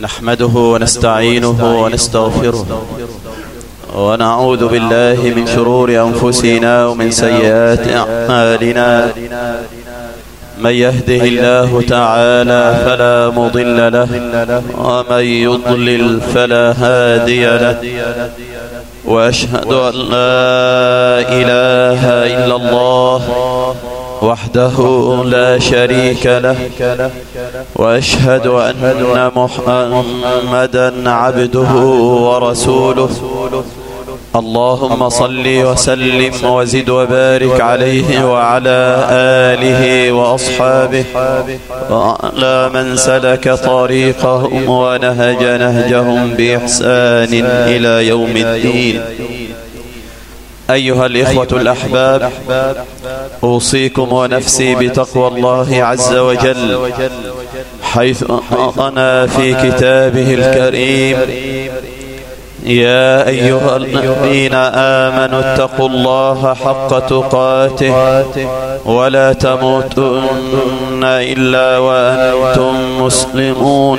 نحمده ونستعينه ونستغفره ونعوذ بالله من شرور أنفسنا ومن سيئات أعمالنا من يهده الله تعالى فلا مضل له ومن يضلل فلا هادي له وأشهد أن لا إله إلا الله وحده لا شريك له. وأشهد أن محمدا عبده ورسوله. اللهم صل وسلم وزد وبارك عليه وعلى آله وأصحابه. وعلى من سلك طريقهم ونهج نهجهم بإحسان إلى يوم الدين. أيها الإخوة الأحباب أوصيكم ونفسي بتقوى الله عز وجل. حيث أعطنا في كتابه الكريم. يا أيها الذين آمنوا اتقوا الله حق تقاته. ولا تموتن إلا وأنتم مسلمون.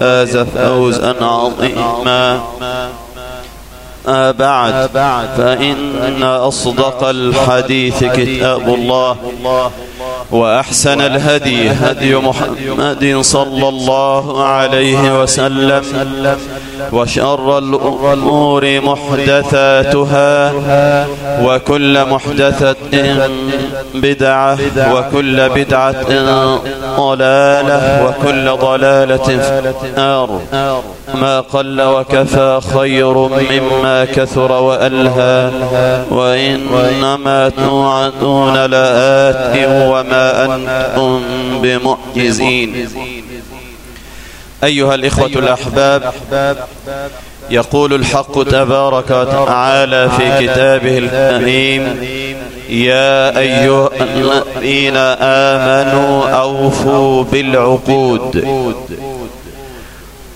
فاز فوزا عظيما. بعد فإن أصدق الحديث كتاب الله. وأحسن الهدي هدي محمد صلى الله عليه وسلم. وشر الأمور محدثاتها وكل محدثة بدعة وكل بدعة ضلالة وكل ضلالة النار. ما قل وكفى خير مما كثر وألهى. وإنما توعدون لآت وما أنتم بمعجزين أيها الإخوة الأحباب يقول الحق تبارك وتعالى في كتابه الكريم يا أيها الذين آمنوا أوفوا بالعقود.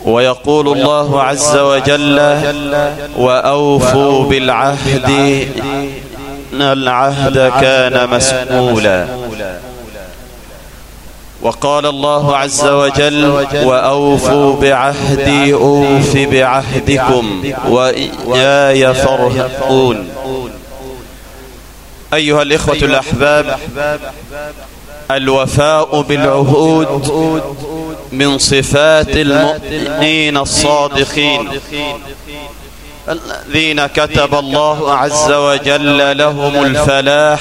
ويقول الله عز وجل وأوفوا بالعهد إن العهد كان مسؤولا. وقال الله عز وجل وأوفوا بعهدي أوف بعهدكم وإياي فارهقون أيها الإخوة الأحباب الوفاء بالعهود من صفات المؤمنين الصادقين. الذين كتب الله عز وجل لهم الفلاح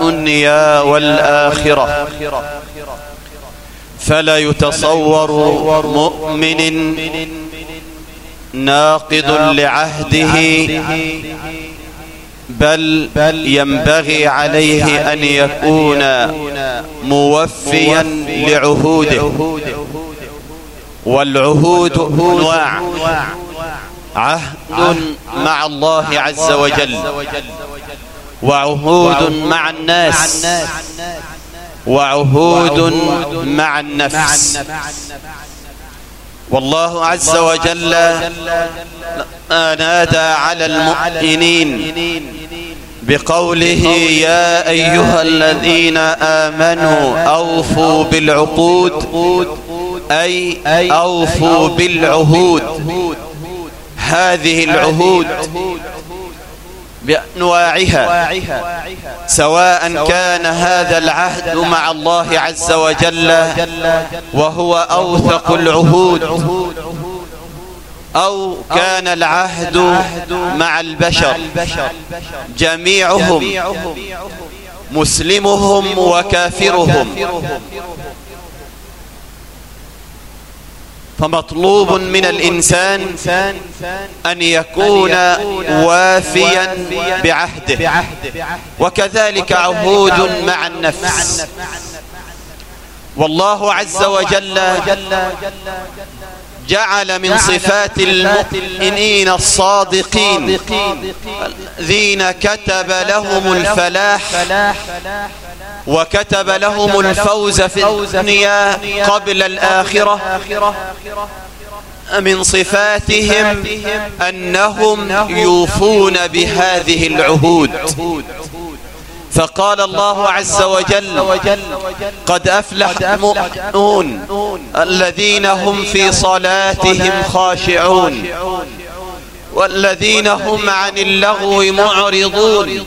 الدنيا والآخرة. فلا يتصور مؤمن ناقض لعهده بل ينبغي عليه أن يكون موفيا لعهوده. والعهود أنواع. عهد مع الله عز وجل وعهود مع الناس وعهود مع النفس. والله عز وجل نادى على المؤمنين بقوله يا أيها الذين آمنوا أوفوا بالعقود أي أوفوا بالعهود. هذه العهود بأنواعها سواء كان هذا العهد مع الله عز وجل وهو أوثق العهود أو كان العهد مع البشر جميعهم مسلمهم وكافرهم. فمطلوب من الإنسان أن يكون وافيا بعهده. وكذلك عهود مع النفس. والله عز وجل جعل من صفات المؤمنين الصادقين الذين كتب لهم الفلاح وكتب لهم الفوز في الدنيا قبل الآخرة. من صفاتهم أنهم يوفون بهذه العهود. فقال الله عز وجل قد أفلح المؤمنون الذين هم في صلاتهم خاشعون والذين هم عن اللغو معرضون.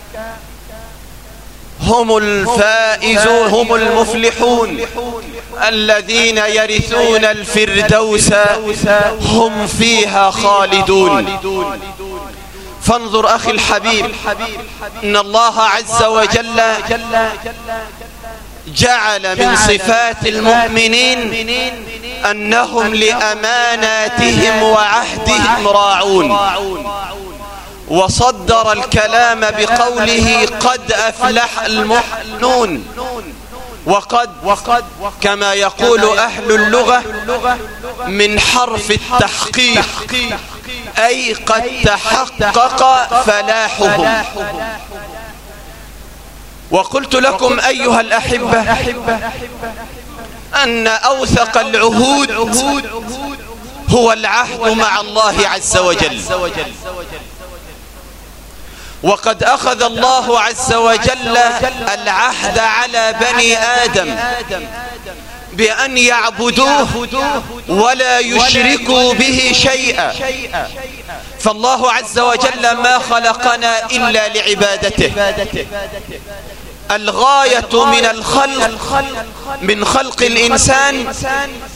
هم الفائزون هم المفلحون. الذين يرثون الفردوس هم فيها خالدون. فانظر أخي الحبيب إن الله عز وجل جعل من صفات المؤمنين أنهم لأماناتهم وعهدهم راعون. وصدر الكلام بقوله قد أفلح المؤمنون وقد وقد كما يقول أهل اللغة من حرف التحقيق أي قد تحقق فلاحهم. وقلت لكم أيها الأحبة أن أوثق العهود هو العهد مع الله عز وجل. وقد أخذ الله عز وجل العهد على بني آدم بأن يعبدوه ولا يشركوا به شيئا. فالله عز وجل ما خلقنا إلا لعبادته. الغاية من الخلق من خلق الإنسان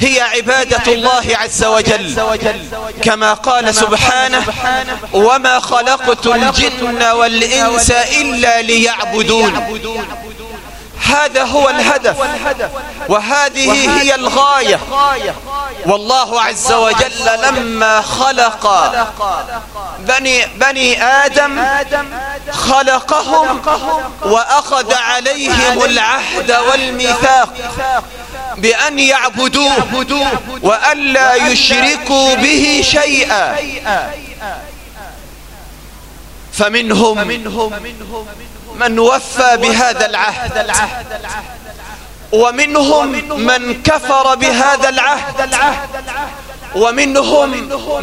هي عبادة الله عز وجل. كما قال سبحانه وما خلقت الجن والإنس إلا ليعبدون. هذا هو الهدف. وهذه هي الغاية. والله عز وجل لما خلق بني, بني آدم خلقهم وأخذ عليهم العهد والميثاق بأن يعبدوه وألا يشركوا به شيئا. فمنهم من وفى بهذا العهد. ومنهم من كفر بهذا العهد. ومنهم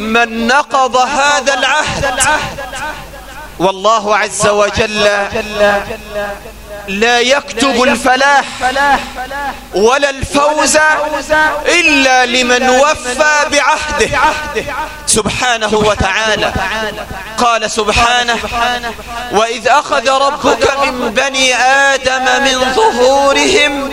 من نقض هذا العهد. والله عز وجل لا يكتب الفلاح ولا الفوز إلا لمن وفى بعهده. سبحانه وتعالى. قال سبحانه. وإذ أخذ ربك من بني آدم من ظهورهم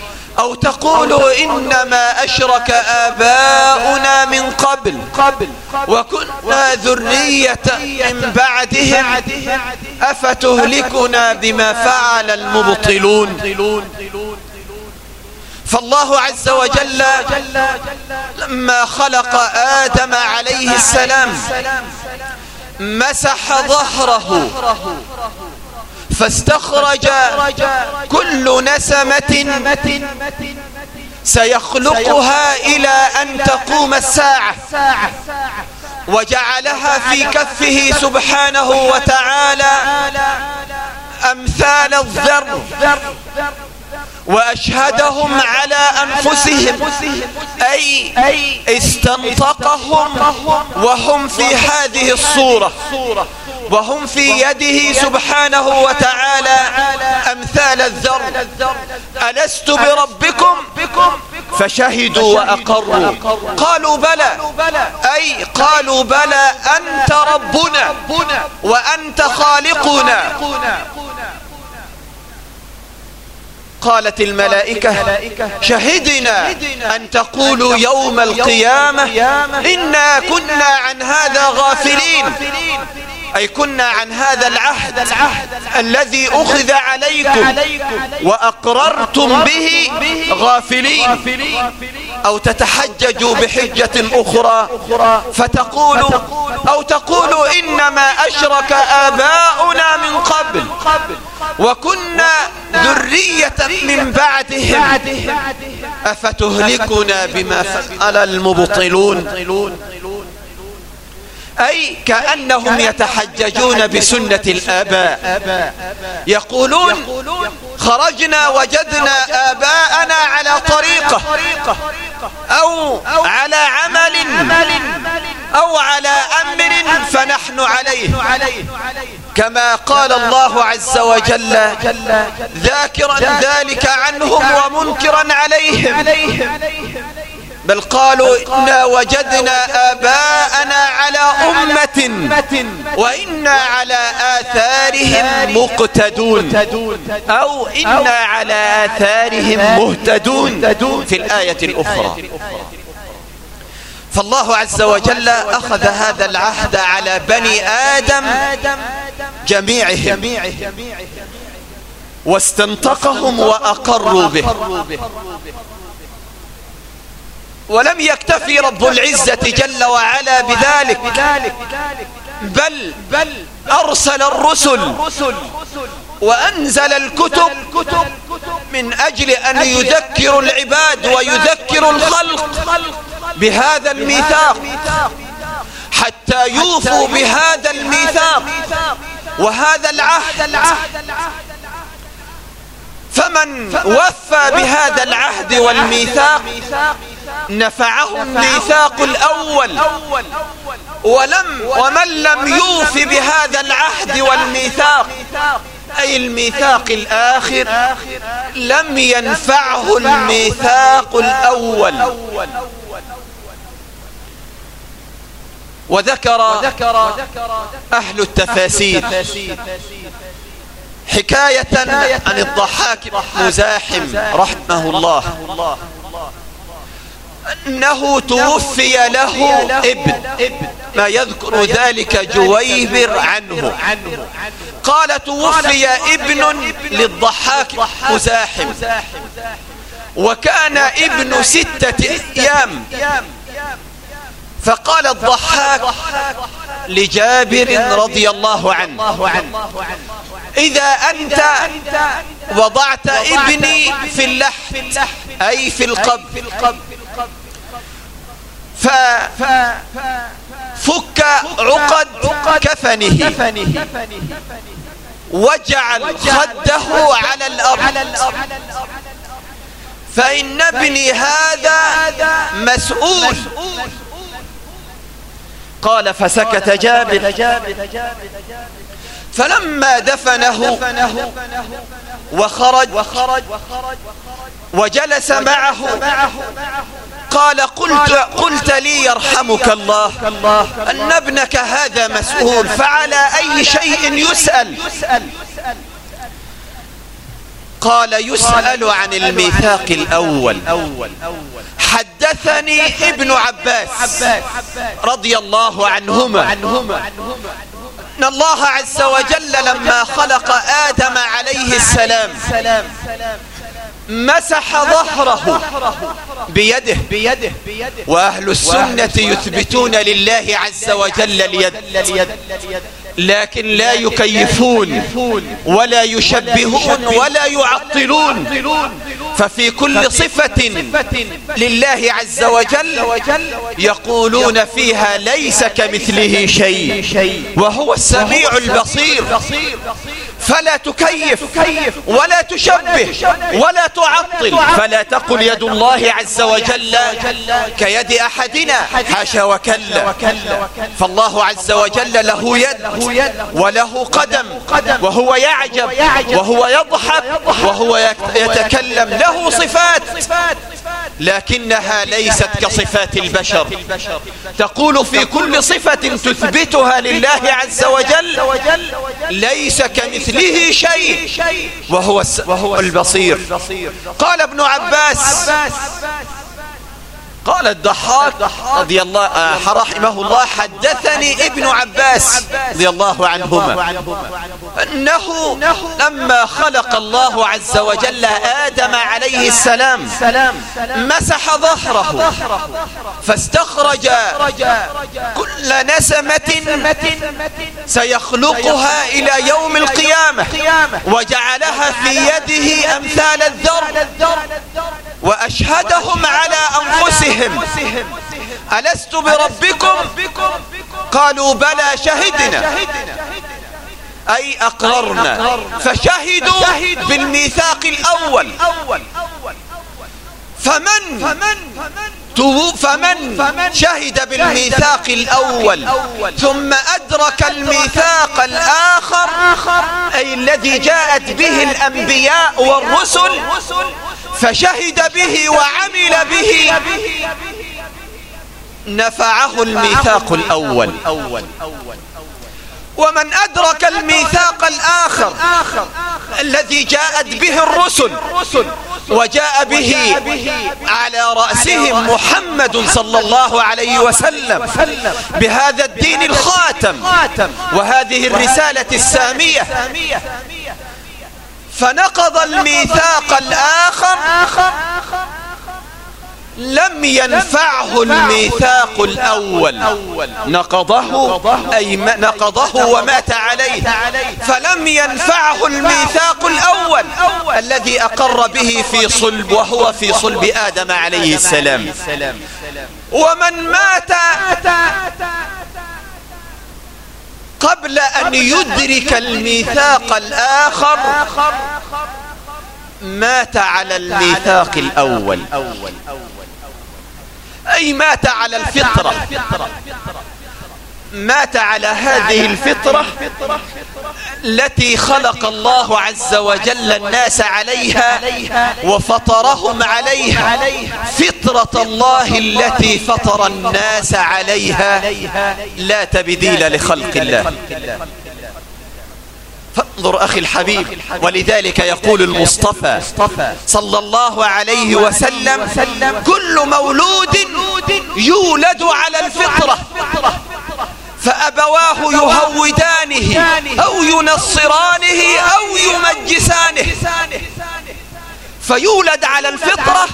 أو تقولوا إنما أشرك آباؤنا من قبل وكنا ذرية من بعدهم أفتهلكنا بما فعل المبطلون فالله عز وجل لما خلق آدم عليه السلام مسح ظهره فاستخرج كل نسمة سيخلقها إلى أن تقوم الساعة وجعلها في كفه سبحانه وتعالى أمثال الذر وأشهدهم على أنفسهم أي استنطقهم وهم في هذه الصورة. وهم في يده سبحانه وتعالى أمثال الذر ألست بربكم؟ فشهدوا وأقروا. قالوا بلى. أي قالوا بلى أنت ربنا وأنت خالقنا. قالت الملائكة شهدنا أن تقولوا يوم القيامة إنا كنا عن هذا غافلين. أي كنا عن هذا العهد الذي أخذ عليكم وأقررتم به غافلين أو تتحججوا بحجة أخرى فتقولوا أو تقولوا إنما أشرك آباؤنا من قبل وكنا ذرية من بعدهم أفتهلكنا بما فعل المبطلون أي كأنهم يتحججون بسنة الآباء. يقولون خرجنا وجدنا آباءنا على طريقة. أو على عمل. أو على أمر فنحن عليه. كما قال الله عز وجل ذاكرا ذلك عنهم ومنكرا عليهم. بل قالوا إنا وجدنا آباءنا على أمة وإنا على آثارهم مقتدون. أو إنا على آثارهم مهتدون. في الآية الأخرى. فالله عز وجل أخذ هذا العهد على بني آدم جميعهم. واستنطقهم وأقروا به. ولم يكتفي رب العزة جل وعلا بذلك. بل بل أرسل الرسل وأنزل الكتب من أجل أن يذكر العباد ويذكر الخلق بهذا الميثاق. حتى يوفوا بهذا الميثاق. وهذا العهد. فمن وفى بهذا العهد والميثاق نفعه الميثاق الأول. ولم ومن لم يوف بهذا العهد والميثاق. أي الميثاق الآخر؟ لم ينفعه الميثاق الأول. وذكر أهل التفاسير. حكاية عن الضحاك مزاحم رحمه الله. أنه توفي له ابن. ما يذكر ذلك جويبر عنه. قال توفي ابن للضحاك مزاحم. وكان ابن ستة أيام. فقال الضحاك لجابر رضي الله عنه. إذا أنت وضعت ابني في اللحم أي في القبر. ففك عقد كفنه. واجعل خده على الأرض. فإن ابني هذا مسؤول. قال فسكت جابر. فلما دفنه وخرج وجلس معه. قال قلت, قلت لي يرحمك الله. أن ابنك هذا مسؤول فعلى أي شيء يسأل؟ قال يسأل عن الميثاق الأول. حدثني ابن عباس رضي الله عنهما. أن الله عز وجل لما خلق آدم عليه السلام مسح ظهره بيده. بيده وأهل السنة يثبتون لله عز وجل اليد. لكن لا يكيفون ولا يشبهون ولا يعطلون. ففي كل صفة لله عز وجل يقولون فيها ليس كمثله شيء. وهو السميع البصير. فلا تكيف ولا تشبه ولا تعطل فلا تقل يد الله عز وجل كيد أحدنا حاشا وكلا فالله عز وجل له يد وله قدم وهو يعجب وهو يضحك وهو يتكلم له صفات لكنها ليست كصفات البشر. تقول في كل صفة تثبتها لله عز وجل ليس كمثله شيء. وهو البصير. قال ابن عباس. قال الضحاك رضي الله آه، رحمه الله حدثني ابن عباس رضي الله عنهما. أنه لما خلق الله عز وجل آدم عليه السلام مسح ظهره فاستخرج كل نسمة سيخلقها إلى يوم القيامة وجعلها في يده أمثال الذر. وأشهدهم على أنفسهم. ألست بربكم؟ قالوا بلى شهدنا. أي أقررنا. فشهدوا بالميثاق الأول. فمن فمن شهد بالميثاق الأول. ثم أدرك الميثاق الآخر. أي الذي جاءت به الأنبياء والرسل. فشهد به وعمل به. نفعه الميثاق الأول. ومن أدرك الميثاق الآخر الذي جاءت به الرسل وجاء به على رأسهم محمد صلى الله عليه وسلم بهذا الدين الخاتم وهذه الرسالة السامية. فنقض الميثاق الآخر لم ينفعه الميثاق الأول. نقضه أي نقضه ومات عليه. فلم ينفعه الميثاق الأول. الذي أقر به في صلب وهو في صلب آدم عليه السلام. ومن مات قبل أن يدرك الميثاق الآخر. مات على الميثاق الأول. أي مات على الفطرة. مات على هذه الفطرة التي خلق الله عز وجل الناس عليها وفطرهم عليها. فطرة الله التي فطر الناس عليها. لا تبديل لخلق الله. فانظر أخي الحبيب. ولذلك يقول المصطفى صلى الله عليه وسلم كل مولود يولد على الفطرة فأبواه يهودانه أو ينصرانه أو يمجسانه. فيولد على الفطرة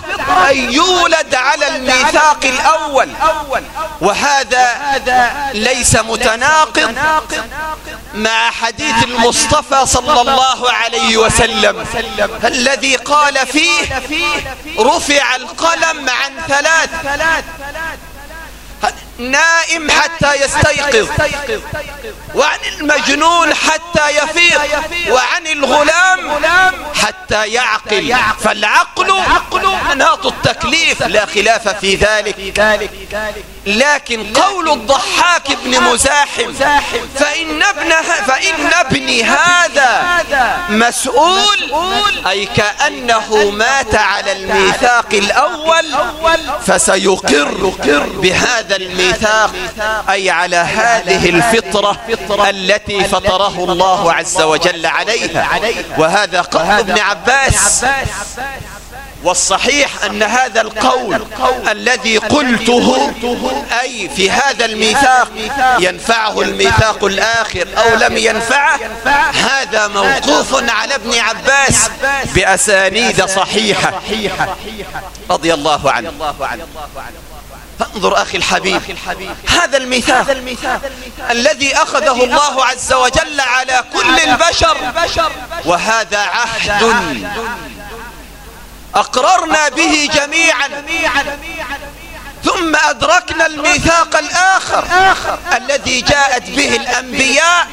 أي يولد على الميثاق الأول. وهذا ليس متناقض مع حديث المصطفى صلى الله عليه وسلم. الذي قال فيه رفع القلم عن ثلاث. نائم حتى يستيقظ. وعن المجنون حتى يفيق وعن الغلام حتى يعقل. فالعقل مناط التكليف. لا خلاف في ذلك. لكن قول الضحاك بن مزاحم فإن, ابنها فإن ابني هذا مسؤول أي كأنه مات على الميثاق الأول فسيقر بهذا الميثاق أي على هذه الفطرة التي فطره الله عز وجل عليها. وهذا قول ابن عباس. والصحيح أن هذا القول الذي قلته أي في هذا الميثاق ينفعه الميثاق الآخر أو لم ينفعه؟ هذا موقوف على ابن عباس بأسانيد صحيحة رضي الله عنه. فانظر أخي الحبيب هذا الميثاق الذي أخذه الله عز وجل على كل البشر. وهذا عهد. أقررنا به جميعا. ثم أدركنا الميثاق الآخر الذي جاءت به الأنبياء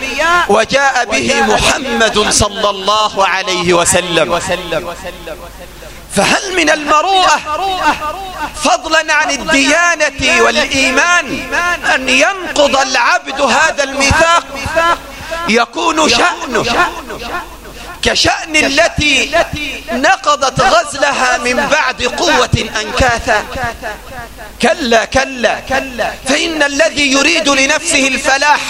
وجاء به محمد صلى الله عليه وسلم. فهل من المروءة فضلا عن الديانة والإيمان أن ينقض العبد هذا الميثاق؟ يكون شأنه. كشأن التي نقضت غزلها من بعد قوة أنكاثا كلا كلا. فإن الذي يريد لنفسه الفلاح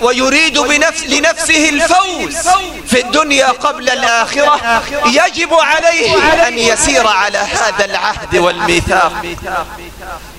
ويريد بنفس لنفسه الفوز. في الدنيا قبل الآخرة. يجب عليه أن يسير على هذا العهد والميثاق.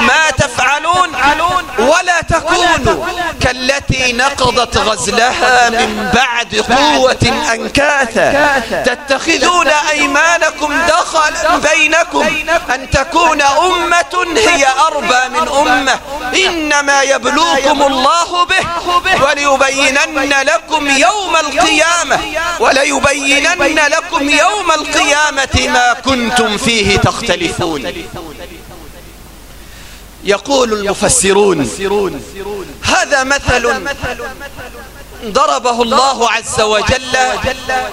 ما تفعلون ولا تكونوا كالتي نقضت غزلها من بعد قوة أنكاثا تتخذون أيمانكم دخل بينكم. أن تكون أمة هي أربى من أمة. إنما يبلوكم الله به وليبينن لكم يوم القيامة. وليبينن لكم يوم القيامة ما كنتم فيه تختلفون. يقول المفسرون هذا مثل ضربه الله عز وجل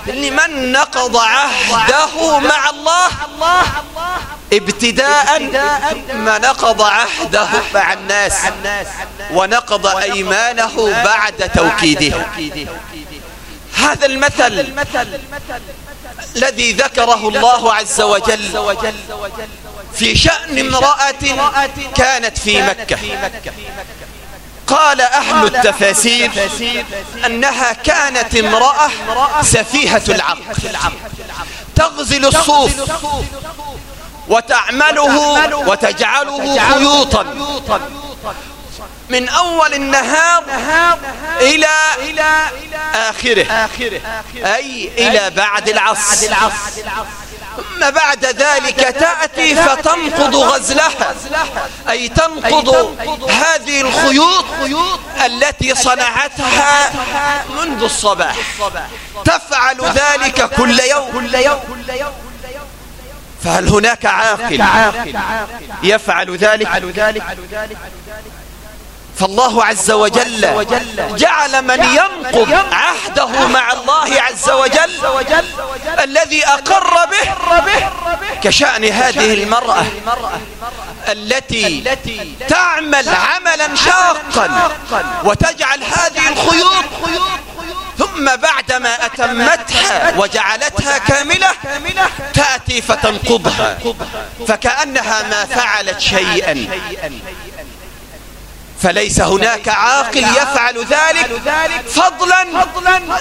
لمن نقض عهده مع الله ابتداء ما نقض عهده مع الناس ونقض أيمانه بعد توكيده. هذا المثل. الذي ذكره الله عز وجل في شأن امرأة كانت في مكة. قال أهل التفاسير أنها كانت امرأة سفيهة العقل تغزل الصوف وتعمله وتجعله خيوطا. من أول النهار إلى آخره. أي إلى بعد العصر. ثم بعد ذلك تأتي فتنقض غزلها. أي تنقض هذه الخيوط التي صنعتها منذ الصباح. تفعل ذلك كل يوم. فهل هناك عاقل يفعل ذلك؟ فالله عز وجل جعل من ينقض عهده مع الله عز وجل الذي أقر به كشأن هذه المرأة التي تعمل عملا شاقا وتجعل هذه الخيوط ثم بعدما أتمتها وجعلتها كاملة تأتي فتنقضها فكأنها ما فعلت شيئا فليس هناك عاقل يفعل ذلك فضلا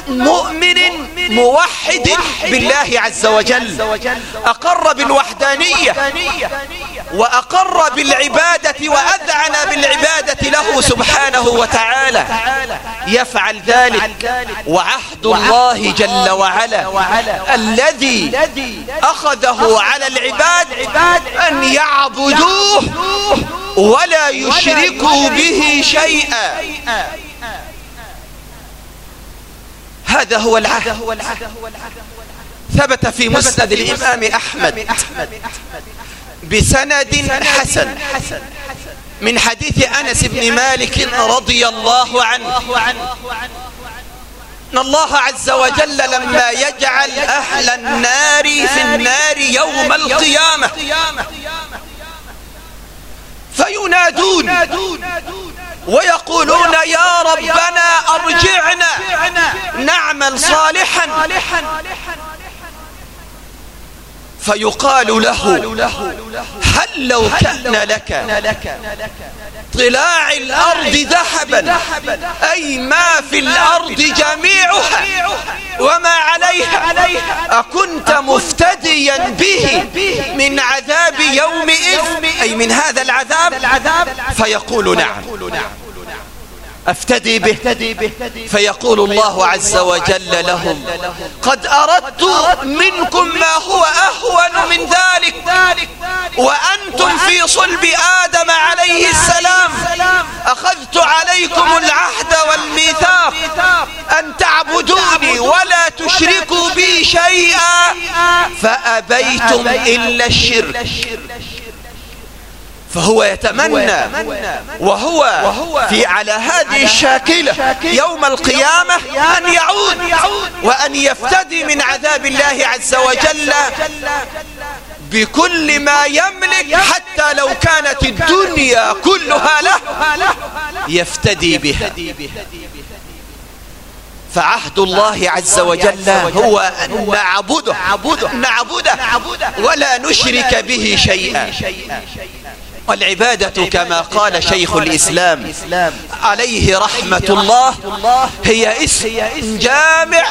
مؤمن موحد بالله عز وجل. أقر بالوحدانية وأقر بالعبادة وأذعن بالعبادة له سبحانه وتعالى. يفعل ذلك وعهد الله جل وعلا. الذي أخذه على العباد أن يعبدوه ولا يشركوا به شيئا. هذا هو العهد. ثبت في مسند الإمام أحمد. بسند حسن. من حديث أنس بن مالك رضي الله عنه. أن الله عز وجل لما يجعل أهل النار في النار يوم القيامة. فينادون ويقولون يا ربنا أرجعنا نعمل صالحا. فيقال له هل لو كان لك طلاع الأرض ذهبا. أي ما في الأرض جميعها. وما عليها. أكنت مفتديا به من عذاب يومئذ. أي من هذا العذاب؟ فيقول نعم. أفتدي به. فيقول الله عز وجل لهم قد أردت منكم ما هو أهون من ذلك وأنتم في صلب آدم عليه السلام أخذت عليكم العهد والميثاق أن تعبدوني ولا تشركوا بي شيئا فأبيتم إلا الشرك. فهو يتمنى وهو في على هذه الشاكلة يوم القيامة أن يعود وأن يفتدي من عذاب الله عز وجل بكل ما يملك حتى لو كانت الدنيا كلها له يفتدي بها. فعهد الله عز وجل هو أن نعبده نعبده ولا نشرك به شيئا. والعبادة كما قال شيخ الإسلام. عليه رحمة الله هي اسم جامع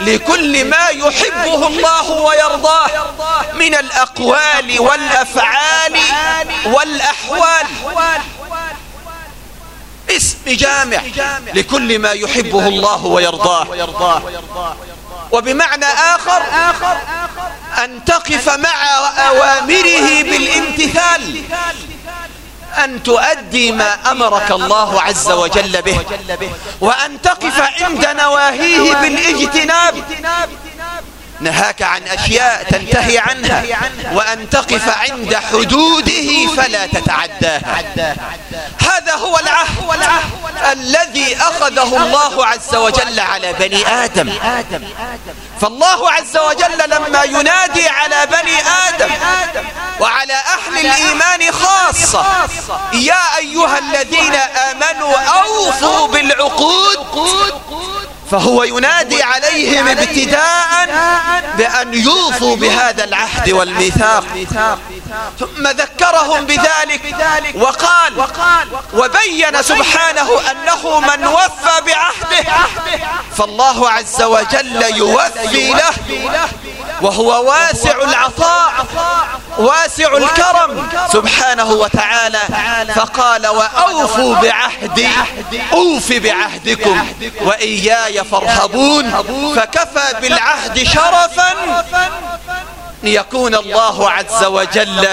لكل ما يحبه الله ويرضاه من الأقوال والأفعال والأحوال. اسم جامع لكل ما يحبه الله ويرضاه. وبمعنى آخر أن تقف مع أوامره بالامتثال أن تؤدي ما أمرك الله عز وجل به وأن تقف عند نواهيه بالإجتناب. نهاك عن أشياء تنتهي عنها وأن تقف عند حدوده فلا تتعداها. هذا هو العهد الذي أخذه الله عز وجل على بني آدم. فالله عز وجل لما ينادي على بني آدم وعلى أهل الإيمان خاصة يا أيها الذين آمنوا أوفوا بالعقود فهو ينادي عليهم ابتداء بأن يوفوا بهذا العهد والميثاق. ثم ذكرهم بذلك وقال وبين سبحانه أنه من وفى بعهده. فالله عز وجل يوفي له. وهو واسع العطاء واسع الكرم. سبحانه وتعالى فقال وأوفوا بعهدي. أوف بعهدكم. وإياي فارهبون. فكفى بالعهد شرفا. يكون الله عز وجل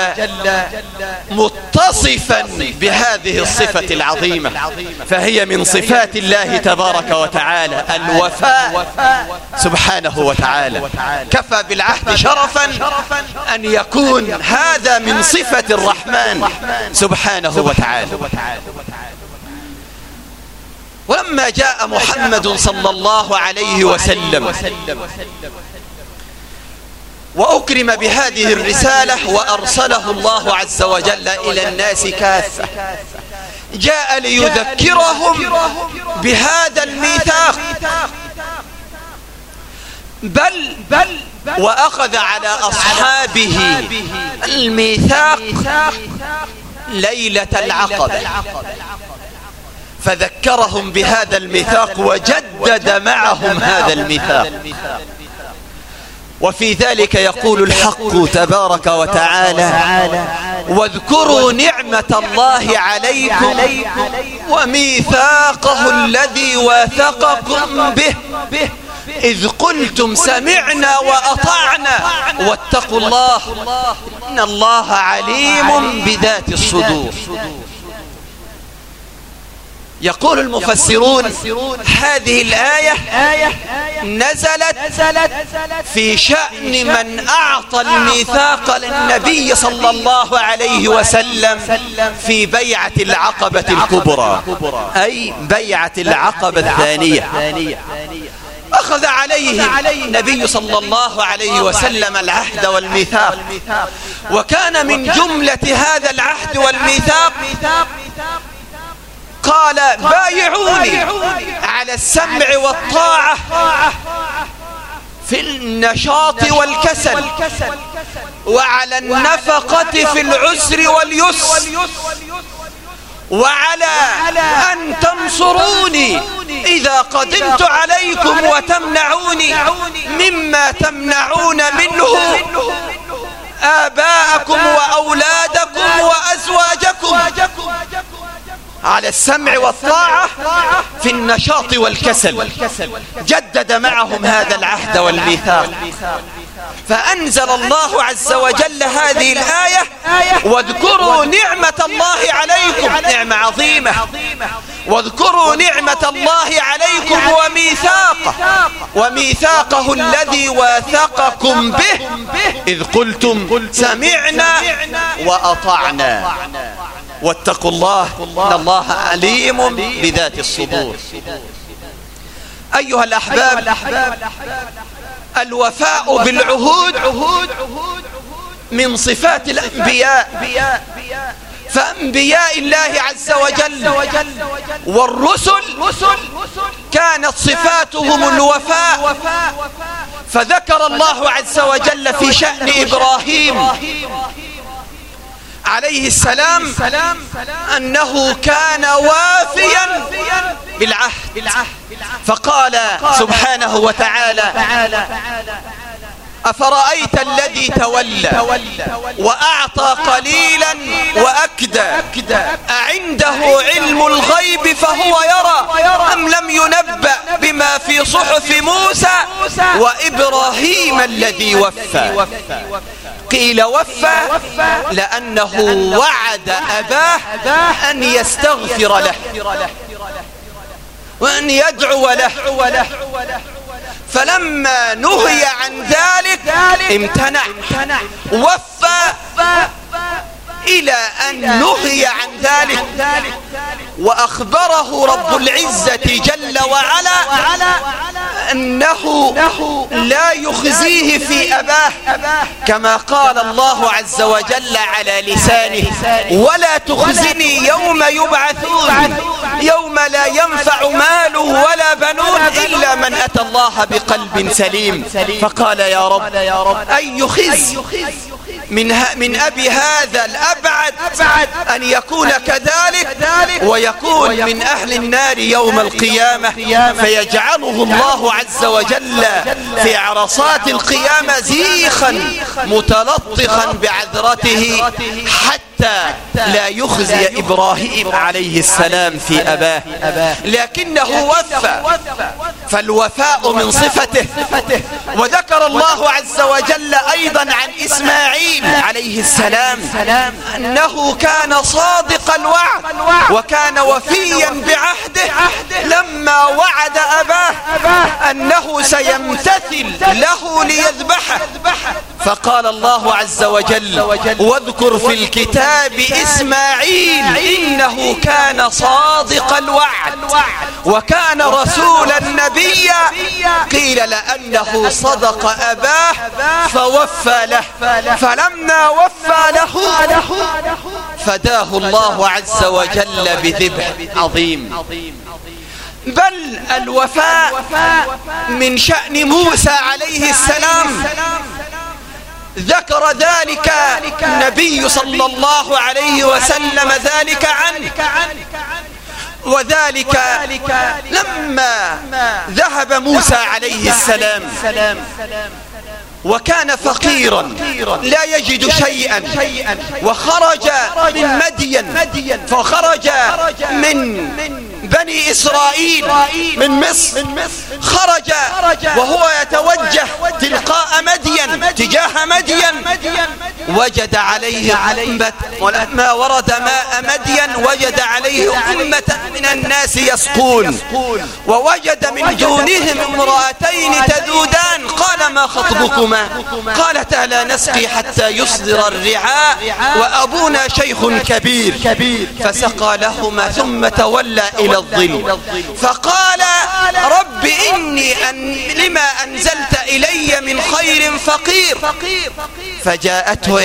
متصفا بهذه الصفة العظيمة. فهي من صفات الله تبارك وتعالى الوفاء سبحانه وتعالى. كفى بالعهد شرفا أن يكون هذا من صفة الرحمن سبحانه وتعالى. ولما جاء محمد صلى الله عليه وسلم وأكرم بهذه الرسالة وأرسله الله عز وجل إلى الناس كافة. جاء ليذكرهم بهذا الميثاق. بل بل وأخذ على أصحابه الميثاق ليلة العقبة. فذكرهم بهذا الميثاق وجدد معهم هذا الميثاق. وفي ذلك يقول الحق تبارك وتعالى. واذكروا نعمة الله عليكم وميثاقه الذي واثقكم به. إذ قلتم سمعنا وأطعنا. واتقوا الله. إن الله عليم بذات الصدور. يقول المفسرون هذه الآية نزلت في شأن من أعطى الميثاق للنبي صلى الله عليه وسلم في بيعة العقبة الكبرى. أي بيعة العقبة الثانية. أخذ عليه النبي صلى الله عليه وسلم العهد والميثاق. وكان من جملة هذا العهد والميثاق قال بايعوني على السمع والطاعة في النشاط والكسل وعلى النفقة في العسر واليسر. وعلى أن تنصروني إذا قدمت عليكم وتمنعوني. مما تمنعون منه. آباءكم وأولادكم وأزواجكم. على السمع والطاعة في النشاط والكسل. جدد معهم هذا العهد والميثاق. فأنزل الله عز وجل هذه الآية واذكروا نعمة الله عليكم. نعمة عظيمة. واذكروا نعمة الله عليكم وميثاقه وميثاقه الذي واثقكم به. إذ قلتم سمعنا وأطعنا. واتقوا الله إن الله عليم بذات الصدور. أيها الأحباب الوفاء بالعهود من صفات الأنبياء فأنبياء الله عز وجل والرسل كانت صفاتهم الوفاء. فذكر الله عز وجل في شأن إبراهيم عليه السلام أنه كان وافيا بالعهد. فقال سبحانه وتعالى أفرأيت الذي تولى وأعطى قليلا وأكدى. أعنده علم الغيب فهو يرى. أم لم ينبأ بما في صحف موسى وإبراهيم الذي وفى؟ قيل وفى لأنه وعد أباه أن يستغفر له. وأن يدعو له. فلما نهي عن ذلك امتنع وفى إلى أن نهي عن ذلك. وأخبره رب العزة جل وعلا أنه لا يخزيه في أباه كما قال الله عز وجل على لسانه. ولا تخزني يوم يبعثون. يوم لا ينفع مال ولا بنون إلا من أتى الله بقلب سليم. فقال يا رب أي خز؟ من, من أبي هذا الأبعد أن يكون كذلك ويكون من أهل النار يوم القيامة. فيجعله الله عز وجل في عرصات القيامة زيخا متلطخا بعذرته حتى لا يخزي إبراهيم عليه السلام في أباه. لكنه وفى. فالوفاء من صفته. وذكر الله عز وجل أيضا عن إسماعيل. عليه السلام أنه كان صادق الوعد وكان وفيا بعهده لما وعد أباه أنه سيمتثل له ليذبحه. فقال الله عز وجل واذكر في الكتاب إسماعيل إنه كان صادق الوعد وكان رسولا نبيا. قيل لأنه صدق أباه فوفى له. فلما وفى له. فداه الله عز وجل بذبح عظيم. بل الوفاء من شأن موسى عليه السلام. ذكر ذلك النبي صلى الله عليه وسلم ذلك عنه. وذلك لما ذهب موسى عليه السلام. وكان فقيرا لا يجد شيئا. وخرج من مدين. فخرج من بني إسرائيل. من مصر. خرج وهو يتوجه تلقاء مدين. تجاه مدين. وجد عليه أمة ولما ورد ماء مدين وجد عليه أمة من الناس يسقون. ووجد من دونهم امرأتين تذودان. قال ما خطبكما؟ قالتا لا نسقي حتى يصدر الرعاء وأبونا شيخ كبير. فسقى لهما ثم تولى إلى الظل. فقال رب إني أن لما أنزلت إلي من خير فقير. فجاءته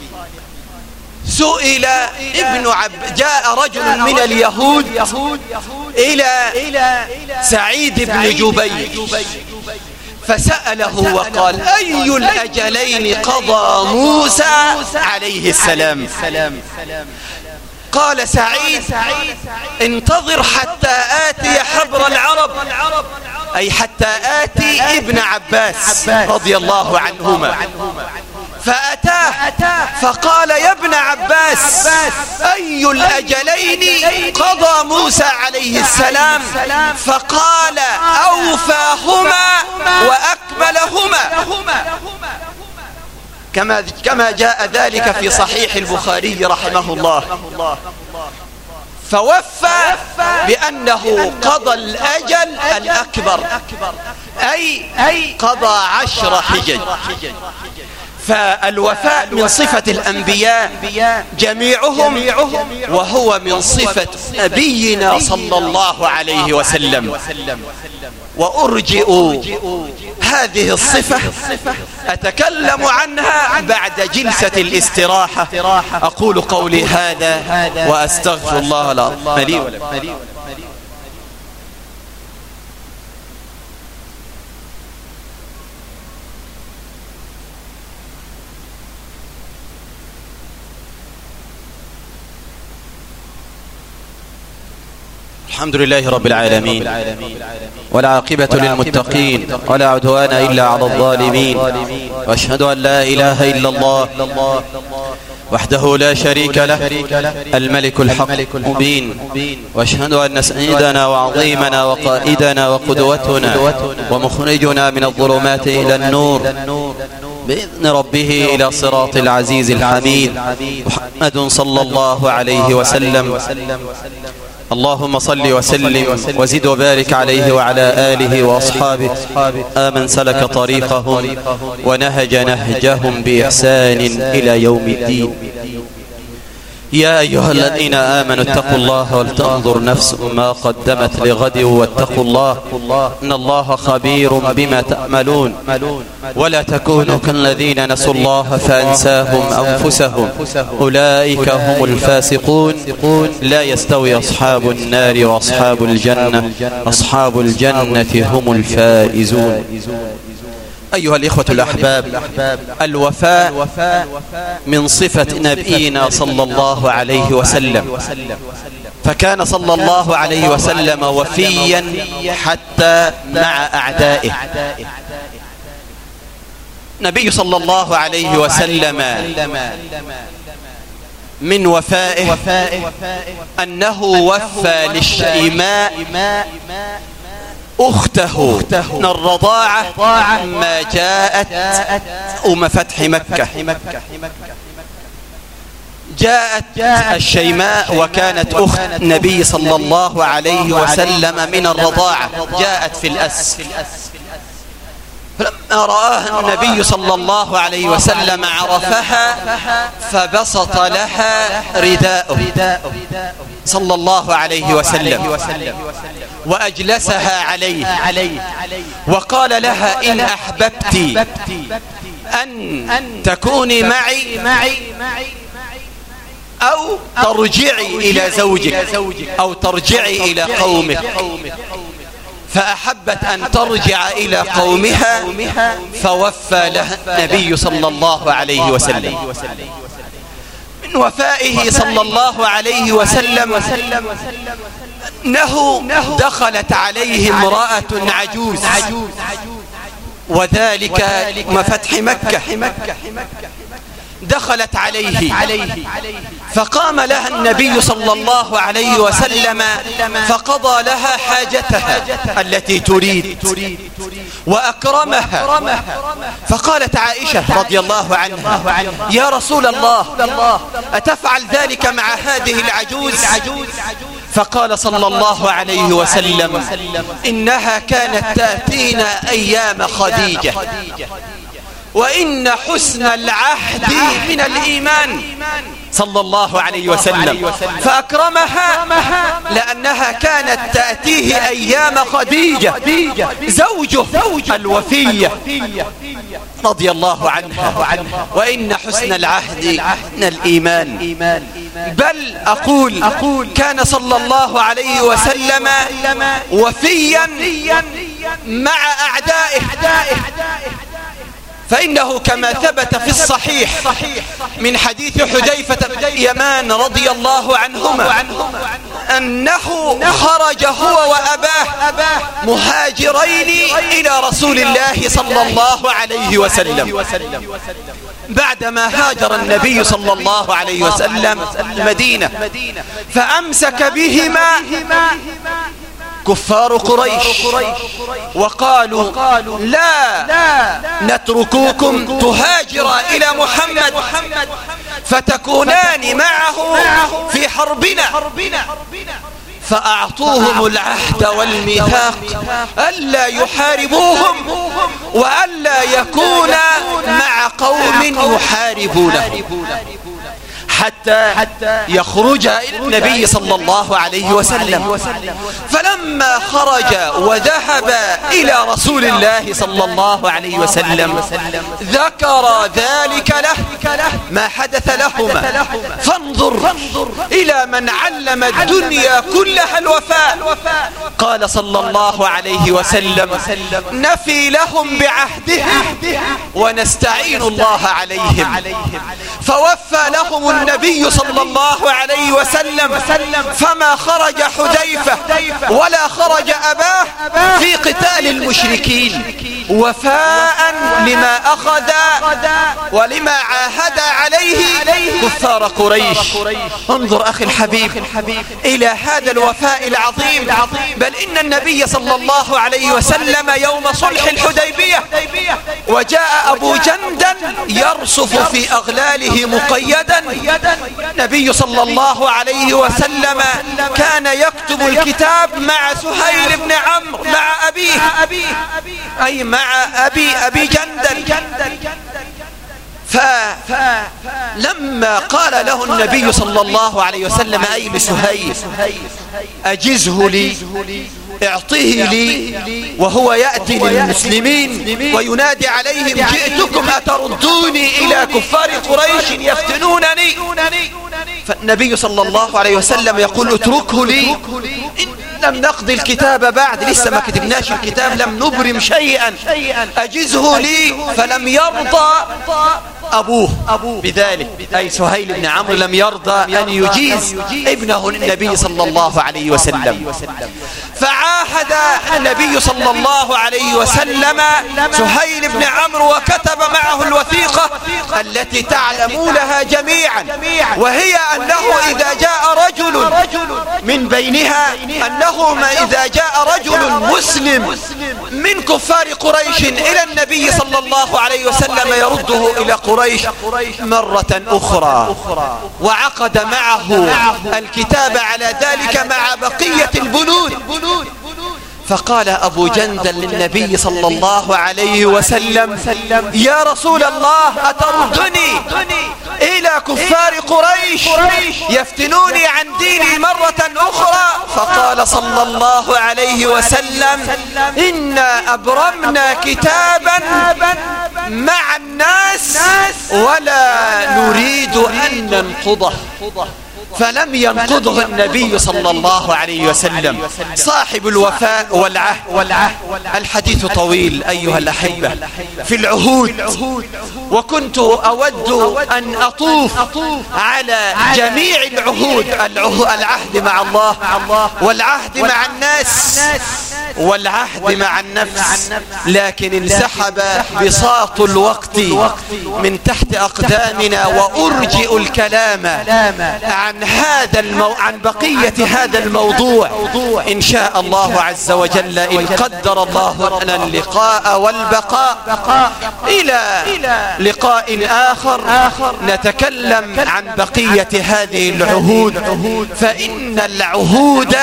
سئل ابن عب جاء رجل من اليهود إلى سعيد بن جبير. فسأله وقال أي الأجلين قضى موسى عليه السلام؟ قال سعيد انتظر حتى آتي حبر العرب. أي حتى آتي ابن عباس رضي الله عنهما. فأتاه فقال يا ابن عباس أي الأجلين قضى موسى عليه السلام؟ فقال أوفاهما وأكملهما. كما كما جاء ذلك في صحيح البخاري رحمه الله. فوفى بأنه قضى الأجل الأكبر أي قضى عشر حجج. فالوفاء من صفة الأنبياء جميعهم وهو من صفة نبينا صلى الله عليه وسلم. وأرجئ هذه الصفة أتكلم عنها بعد جلسة الاستراحة. أقول قولي هذا وأستغفر الله العظيم. الحمد لله رب العالمين والعاقبة للمتقين ولا عدوان إلا على الظالمين. وأشهد أن لا إله إلا الله وحده لا شريك له الملك الحق المبين وأشهد أن سيدنا وعظيمنا وقائدنا وقدوتنا ومخرجنا من الظلمات إلى النور بإذن ربه إلى صراط العزيز الحميد محمد صلى الله عليه وسلم. اللهم صل وسلم. وزد وبارك عليه وعلى آله وأصحابه. آمن سلك طريقهم ونهج نهجهم بإحسان إلى يوم الدين. يا أيها الذين آمنوا اتقوا الله ولتنظر نفس ما قدمت لغد واتقوا الله إن الله خبير بما تأملون ولا تكونوا كالذين نسوا الله فأنساهم أنفسهم أولئك هم الفاسقون لا يستوي أصحاب النار وأصحاب الجنة أصحاب الجنة هم الفائزون أيها الإخوة الأحباب الوفاء من صفة نبينا صلى الله عليه وسلم. فكان صلى الله عليه وسلم وفيا حتى مع أعدائه. نبي صلى الله عليه وسلم من وفائه أنه وفى للشيماء أخته من الرضاعة ما جاءت أم فتح مكة. جاءت الشيماء وكانت أخت النبي صلى الله عليه وسلم من الرضاعة. جاءت في الأس فلما رآها النبي صلى الله عليه وسلم عرفها فبسط لها رداءه صلى الله عليه وسلم وأجلسها عليه وقال لها إن أحببت أن تكوني معي أو ترجعي إلى زوجك أو ترجعي إلى قومك فأحبت أن ترجع إلى قومها فوفى لها النبي صلى الله عليه وسلم. من وفائه صلى الله عليه وسلم أنه دخلت عليه امرأة عجوز وذلك فتح مكة. دخلت عليه. فقام لها النبي صلى الله عليه وسلم فقضى لها حاجتها التي تريد وأكرمها. فقالت عائشة رضي الله عنها يا رسول الله أتفعل ذلك مع هذه العجوز؟ فقال صلى الله عليه وسلم إنها كانت تأتينا أيام خديجة. وإن حسن العهد من الإيمان. صلى الله عليه وسلم. فأكرمها لأنها كانت تأتيه أيام خديجة زوجه الوفية رضي الله عنها. وإن حسن العهد من الإيمان. بل أقول كان صلى الله عليه وسلم وفيا مع أعدائه. فإنه كما ثبت في الصحيح من حديث حذيفة بن يمان رضي الله عنهما أنه خرج هو وأباه مهاجرين إلى رسول الله صلى الله عليه وسلم. بعدما هاجر النبي صلى الله عليه وسلم المدينة فأمسك بهما كفار قريش وقالوا لا نتركوكم تهاجر إلى محمد فتكونان معه في حربنا فأعطوهم العهد والميثاق ألا يحاربوهم وألا يكون مع قوم يحاربونه. حتى يخرج النبي صلى الله عليه وسلم. فلما خرج وذهب إلى رسول الله صلى الله عليه وسلم ذكر ذلك له ما حدث لهما. فانظر إلى من علم الدنيا كلها الوفاء. قال صلى الله عليه وسلم نفي لهم بعهدهم ونستعين الله عليهم. فوفى لهم النبي صلى الله عليه وسلم فما خرج حذيفة ولا خرج أباه في قتال المشركين. وفاء لما أخذ ولما عاهد عليه كفار قريش. انظر أخي الحبيب إلى هذا الوفاء العظيم. بل إن النبي صلى الله عليه وسلم يوم صلح الحديبية وجاء أبو جندل يرصف في أغلاله مقيدا. النبي صلى الله عليه وسلم كان يكتب الكتاب مع سهيل بن عمرو مع أبيه. أي مع أبي أبي جندل. فلما قال له النبي صلى الله عليه وسلم أي لسهيل أجزه لي أعطيه لي وهو يأتي للمسلمين وينادي عليهم جئتكم أتردوني إلى كفار قريش يفتنونني؟ فالنبي صلى الله عليه وسلم يقول اتركه لي لم نقضي الكتاب بعد لسه ما كتبناش الكتاب لم نبرم شيئا. أجزه لي فلم يرضى. أبوه بذلك. أي سهيل بن عمرو لم يرضى أن يجيز ابنه النبي صلى الله عليه وسلم. فعاهد النبي صلى الله عليه وسلم سهيل بن عمرو وكتب معه الوثيقة التي تعلمونها جميعا وهي أنه إذا جاء رجل من بينها أنه ما إذا جاء رجل مسلم من كفار قريش إلى النبي صلى الله عليه وسلم يرده إلى قريش. مرة أخرى وعقد معه الكتاب على ذلك مع بقية البنود. فقال أبو جندل للنبي صلى الله عليه وسلم. يا رسول الله أتردني؟ إلى كفار قريش يفتنوني عن ديني مرة أخرى؟ فقال صلى الله عليه وسلم إنا أبرمنا كتابا مع الناس ولا نريد أن ننقضه. فلم ينقضه النبي صلى الله عليه وسلم. صاحب الوفاء والعهد. الحديث طويل أيها الأحبة. في العهود. وكنت أود أن أطوف على جميع العهود. العهد مع الله والعهد مع الناس. والعهد مع النفس لكن انسحب بساط الوقت من تحت أقدامنا وأرجئ الكلام عن هذا المو... عن بقية هذا الموضوع. إن شاء الله عز وجل إن قدر الله لنا اللقاء والبقاء. إلى لقاء آخر. نتكلم عن بقية هذه العهود. فإن العهود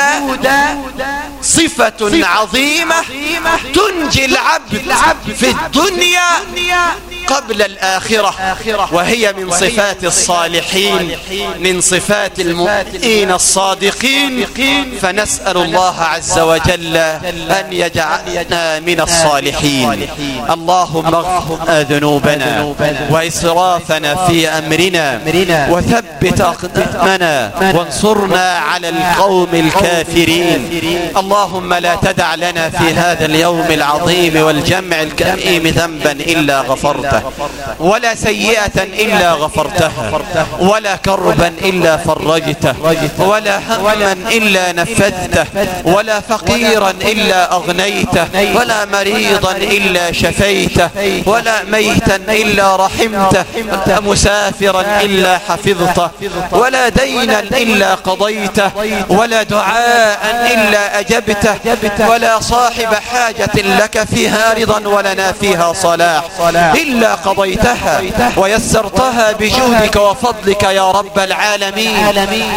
صفة عظيمة تنجي العبد في الدنيا. قبل الآخرة. وهي من صفات الصالحين. من صفات المؤمنين الصادقين. فنسأل الله عز وجل أن يجعلنا من الصالحين. اللهم اغفر ذنوبنا وإسرافنا في أمرنا. وثبت أقدامنا. وانصرنا على القوم الكافرين. اللهم لا تدع لنا في هذا اليوم العظيم والجمع الكريم ذنبا إلا غفرته. ولا سيئة إلا غفرتها ولا كربا إلا فرجته. ولا هما إلا نفذته. ولا فقيرا إلا أغنيته. ولا مريضا إلا شفيته. ولا ميتا إلا رحمته. ولا مسافرا إلا حفظته. ولا دينا إلا قضيته. ولا دعاء إلا أجبته. ولا صاحب حاجة لك فيها رضا ولنا فيها صلاح. إلا قضيتها ويسرتها بجهدك وفضلك يا رب العالمين.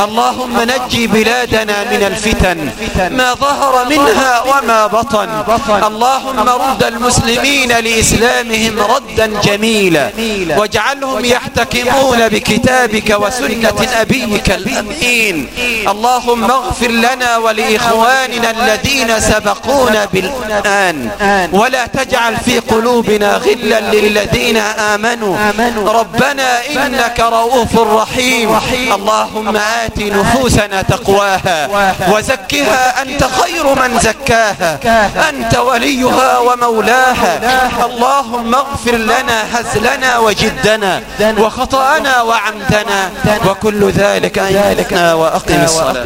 اللهم نجي بلادنا من الفتن ما ظهر منها وما بطن. اللهم رد المسلمين لإسلامهم ردا جميلا واجعلهم يحتكمون بكتابك وسنة نبيك الأمين. اللهم اغفر لنا ولإخواننا الذين سبقونا بالآن. ولا تجعل في قلوبنا غلا للذين آمنوا. ربنا إنك رؤوف رحيم. اللهم آت نفوسنا تقواها وزكها أنت خير من زكاها. أنت وليها ومولاها. اللهم اغفر لنا هزلنا وجدنا وخطأنا وعمدنا. وكل ذلك أيالكنا وأقم الصلاة.